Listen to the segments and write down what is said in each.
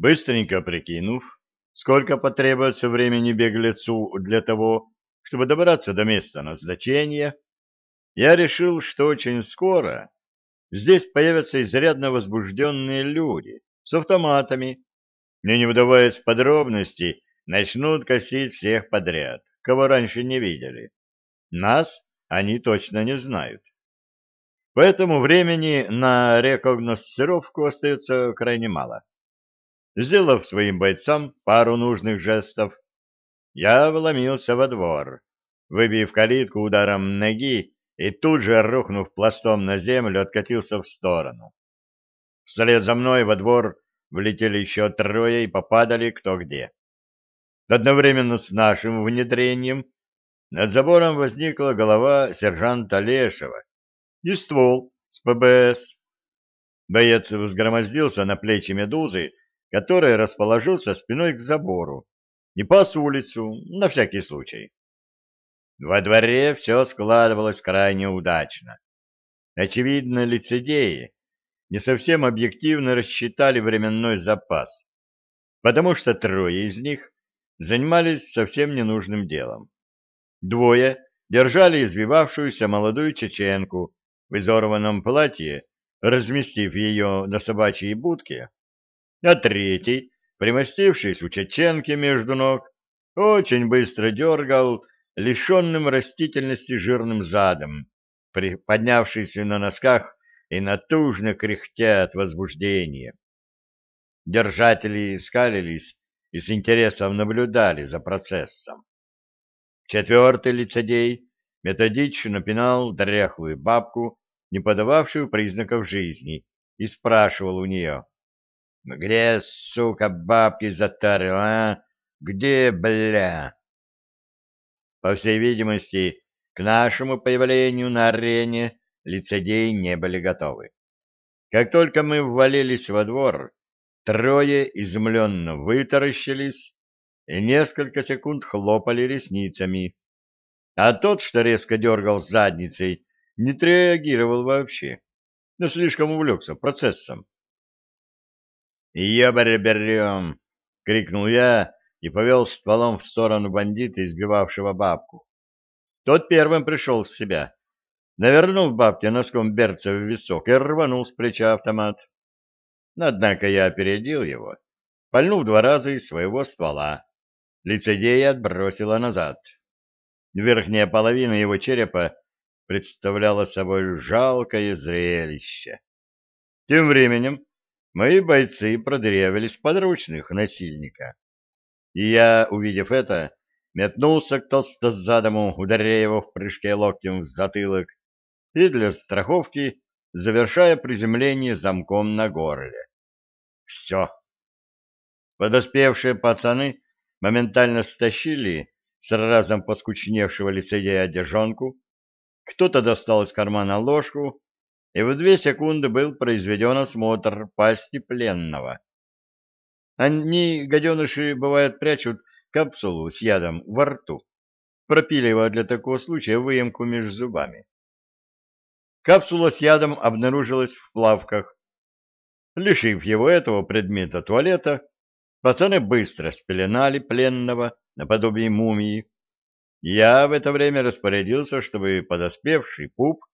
Быстренько прикинув, сколько потребуется времени беглецу для того, чтобы добраться до места назначения, я решил, что очень скоро здесь появятся изрядно возбужденные люди с автоматами, и, не вдаваясь в подробности, начнут косить всех подряд, кого раньше не видели. Нас они точно не знают. Поэтому времени на рекогносцировку остается крайне мало. Сделав своим бойцам пару нужных жестов, я вломился во двор, выбив калитку ударом ноги и тут же, рухнув пластом на землю, откатился в сторону. Вслед за мной во двор влетели еще трое и попадали кто где. Одновременно с нашим внедрением над забором возникла голова сержанта Лешева и ствол с ПБС. Боец взгромоздился на плечи медузы, который расположился спиной к забору, и пас улицу, на всякий случай. Во дворе все складывалось крайне удачно. Очевидно, лицедеи не совсем объективно рассчитали временной запас, потому что трое из них занимались совсем ненужным делом. Двое держали извивавшуюся молодую чеченку в изорванном платье, разместив ее на собачьей будке, а третий, примостившись у чеченки между ног, очень быстро дергал лишенным растительности жирным задом, поднявшись на носках и натужно кряхтя от возбуждения. Держатели скалились и с интересом наблюдали за процессом. Четвертый лицедей методично пинал дряхлую бабку, не подававшую признаков жизни, и спрашивал у нее, «Где, сука, бабки затарил, а? Где, бля?» По всей видимости, к нашему появлению на арене лицедеи не были готовы. Как только мы ввалились во двор, трое изумленно вытаращились и несколько секунд хлопали ресницами, а тот, что резко дергал задницей, не реагировал вообще, но слишком увлекся процессом. «Ебарь берем!» — крикнул я, и повел стволом в сторону бандита, избивавшего бабку. Тот первым пришел в себя, навернул бабке носком берца в висок и рванул с плеча автомат. Однако я опередил его, пальнув два раза из своего ствола. Лицедея отбросила назад. Верхняя половина его черепа представляла собой жалкое зрелище. Тем временем мои бойцы продырявились подручных насильника. И я, увидев это, метнулся к толстозадому, ударяя его в прыжке локтем в затылок, и для страховки завершая приземление замком на горле. Все. Подоспевшие пацаны моментально стащили с разом поскучневшего лицедея одежонку, кто-то достал из кармана ложку, и в две секунды был произведен осмотр пасти пленного. Они, гаденыши, бывает, прячут капсулу с ядом во рту, пропиливая для такого случая выемку между зубами. Капсула с ядом обнаружилась в плавках. Лишив его этого предмета туалета, пацаны быстро спеленали пленного наподобие мумии. Я в это время распорядился, чтобы подоспевший пуп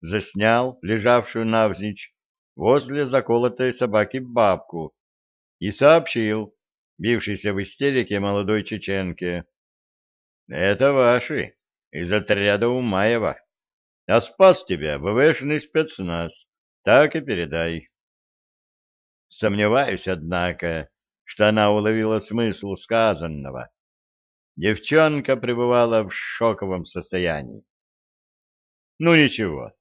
заснял лежавшую навзничь возле заколотой собаки бабку, и сообщил, бившийся в истерике молодой чеченке. — Это ваши, из отряда Умаева. А спас тебя БВшный спецназ. Так и передай. Сомневаюсь, однако, что она уловила смысл сказанного. Девчонка пребывала в шоковом состоянии. Ну ничего.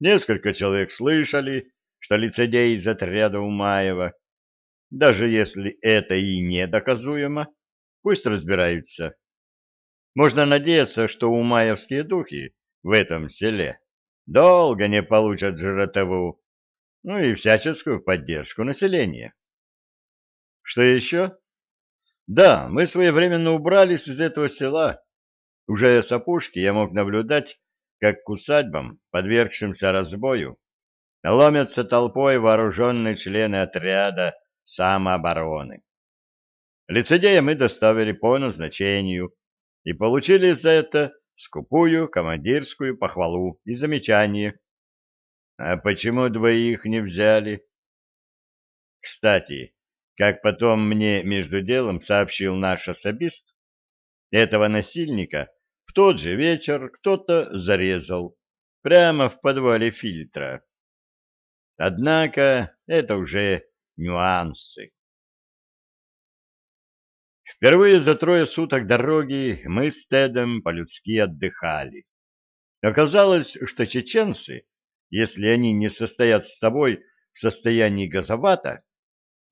Несколько человек слышали, что лицедей из отряда Умаева даже если это и недоказуемо, пусть разбираются. Можно надеяться, что умаевские духи в этом селе долго не получат жратову, ну и всяческую поддержку населения. Что еще? Да, мы своевременно убрались из этого села. Уже с опушки я мог наблюдать, как к усадьбам, подвергшимся разбою, ломятся толпой вооруженные члены отряда самообороны. Лицедея мы доставили по назначению и получили за это скупую командирскую похвалу и замечание. А почему двоих не взяли? Кстати, как потом мне между делом сообщил наш особист, этого насильника тот же вечер кто-то зарезал прямо в подвале фильтра. Однако это уже нюансы. Впервые за трое суток дороги мы с Тедом по-людски отдыхали. Оказалось, что чеченцы, если они не состоят с собой в состоянии газовата,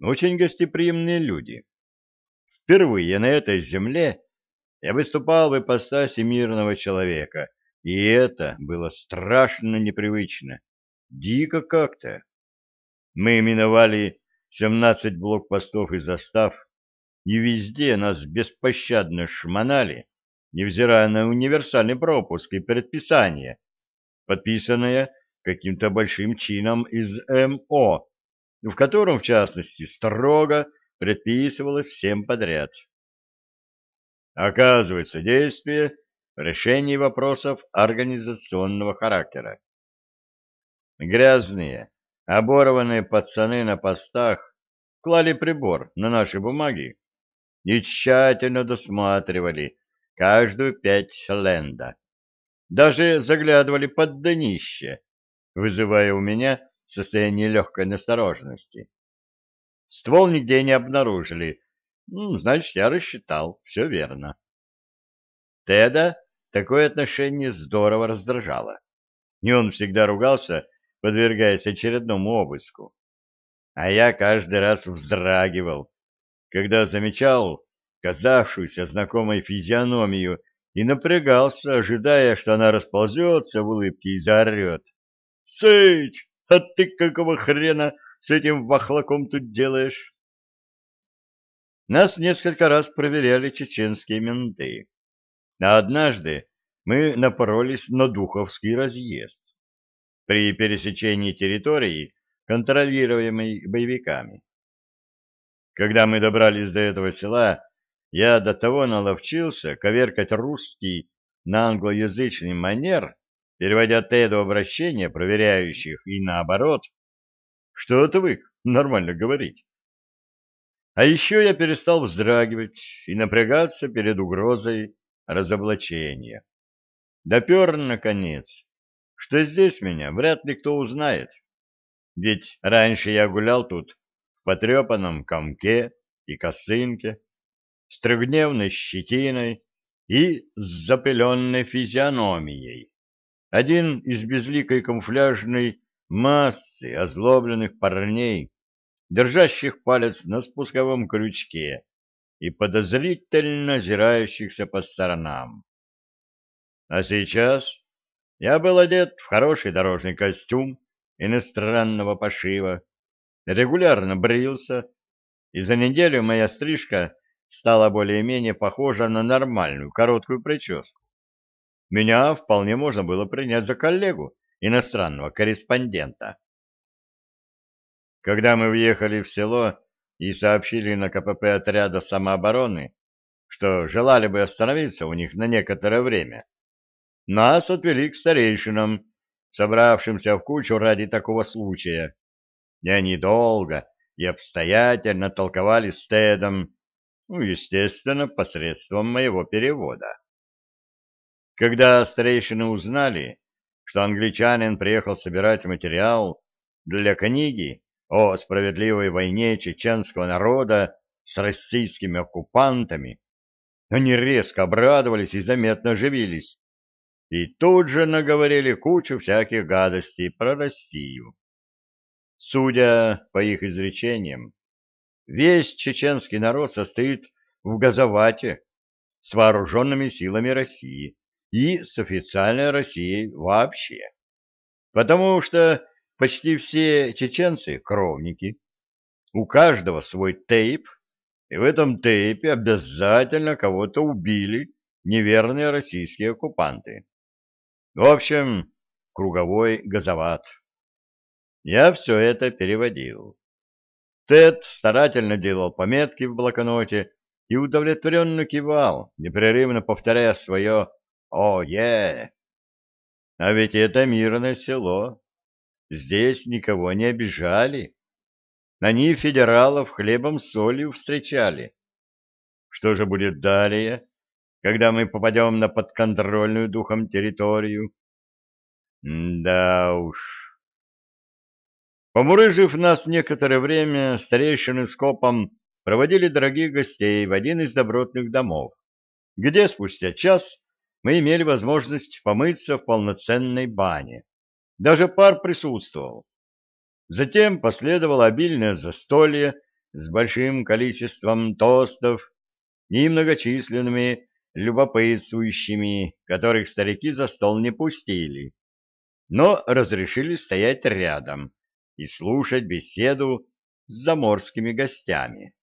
очень гостеприимные люди. Впервые на этой земле я выступал в ипостаси мирного человека, и это было страшно непривычно, дико как-то. Мы миновали семнадцать блокпостов и застав, и везде нас беспощадно шмонали, невзирая на универсальный пропуск и предписание, подписанное каким-то большим чином из МО, в котором, в частности, строго предписывалось всем подряд. Оказывается, действие решений вопросов организационного характера. Грязные, оборванные пацаны на постах клали прибор на наши бумаги и тщательно досматривали каждую пять ленда. Даже заглядывали под днище, вызывая у меня состояние легкой настороженности. Ствол нигде не обнаружили. Ну, значит, я рассчитал. Все верно. Теда такое отношение здорово раздражало. И он всегда ругался, подвергаясь очередному обыску. А я каждый раз вздрагивал, когда замечал казавшуюся знакомой физиономию и напрягался, ожидая, что она расползется в улыбке и заорет. «Сыч, а ты какого хрена с этим вахлаком тут делаешь?» Нас несколько раз проверяли чеченские менты. А однажды мы напоролись на Духовский разъезд при пересечении территории, контролируемой боевиками. Когда мы добрались до этого села, я до того наловчился коверкать русский на англоязычный манер, переводя Теду обращения проверяющих и наоборот, что отвык нормально говорить. А еще я перестал вздрагивать и напрягаться перед угрозой разоблачения. Допер, наконец, что здесь меня вряд ли кто узнает. Ведь раньше я гулял тут в потрепанном комке и косынке, с трехдневной щетиной и с запыленной физиономией. Один из безликой камуфляжной массы озлобленных парней, держащих палец на спусковом крючке и подозрительно озирающихся по сторонам. А сейчас я был одет в хороший дорожный костюм иностранного пошива, регулярно брился, и за неделю моя стрижка стала более-менее похожа на нормальную короткую прическу. Меня вполне можно было принять за коллегу, иностранного корреспондента. Когда мы въехали в село и сообщили на КПП отряда самообороны, что желали бы остановиться у них на некоторое время, нас отвели к старейшинам, собравшимся в кучу ради такого случая. И они долго и обстоятельно толковали с Тедом, ну, естественно, посредством моего перевода. Когда старейшины узнали, что англичанин приехал собирать материал для книги о справедливой войне чеченского народа с российскими оккупантами, они резко обрадовались и заметно оживились и тут же наговорили кучу всяких гадостей про Россию. Судя по их изречениям, весь чеченский народ состоит в газовате с вооруженными силами России и с официальной Россией вообще. Потому что почти все чеченцы — кровники. У каждого свой тейп, и в этом тейпе обязательно кого-то убили неверные российские оккупанты. В общем, круговой газоват. Я все это переводил. Тед старательно делал пометки в блокноте и удовлетворенно кивал, непрерывно повторяя свое «О-е!». А ведь это мирное село. Здесь никого не обижали. Они федералов хлебом с солью встречали. Что же будет далее, когда мы попадем на подконтрольную духом территорию? Да уж. Помурыжив нас некоторое время, старейшины с копом проводили дорогих гостей в один из добротных домов, где спустя час мы имели возможность помыться в полноценной бане. Даже пар присутствовал. Затем последовало обильное застолье с большим количеством тостов и многочисленными любопытствующими, которых старики за стол не пустили, но разрешили стоять рядом и слушать беседу с заморскими гостями.